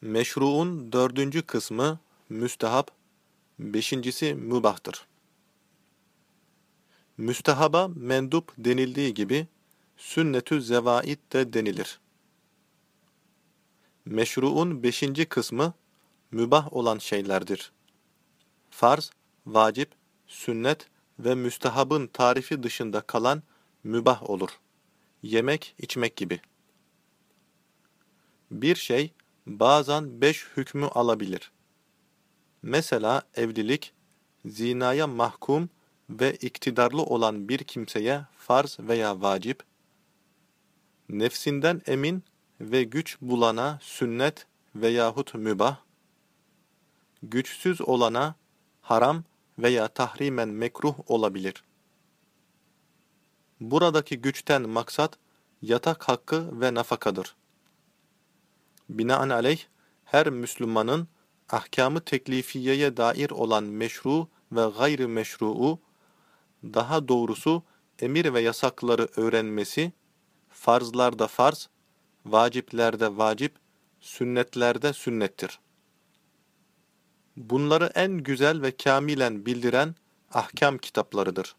Meşruun dördüncü kısmı müstehap, beşincisi mübahtır. Müstehaba mendup denildiği gibi sünnetü zevaid de denilir. Meşruun beşinci kısmı mübah olan şeylerdir. Farz, vacip, sünnet ve müstehabın tarifi dışında kalan mübah olur. Yemek, içmek gibi. Bir şey bazen beş hükmü alabilir. Mesela evlilik, zinaya mahkum ve iktidarlı olan bir kimseye farz veya vacip, nefsinden emin ve güç bulana sünnet veyahut mübah, güçsüz olana haram veya tahrimen mekruh olabilir. Buradaki güçten maksat yatak hakkı ve nafakadır. Binaenaleyh her Müslümanın ahkamı teklifiyeye dair olan meşru ve gayri meşruu, daha doğrusu emir ve yasakları öğrenmesi, farzlarda farz, vaciplerde vacip, sünnetlerde sünnettir. Bunları en güzel ve kamilen bildiren ahkam kitaplarıdır.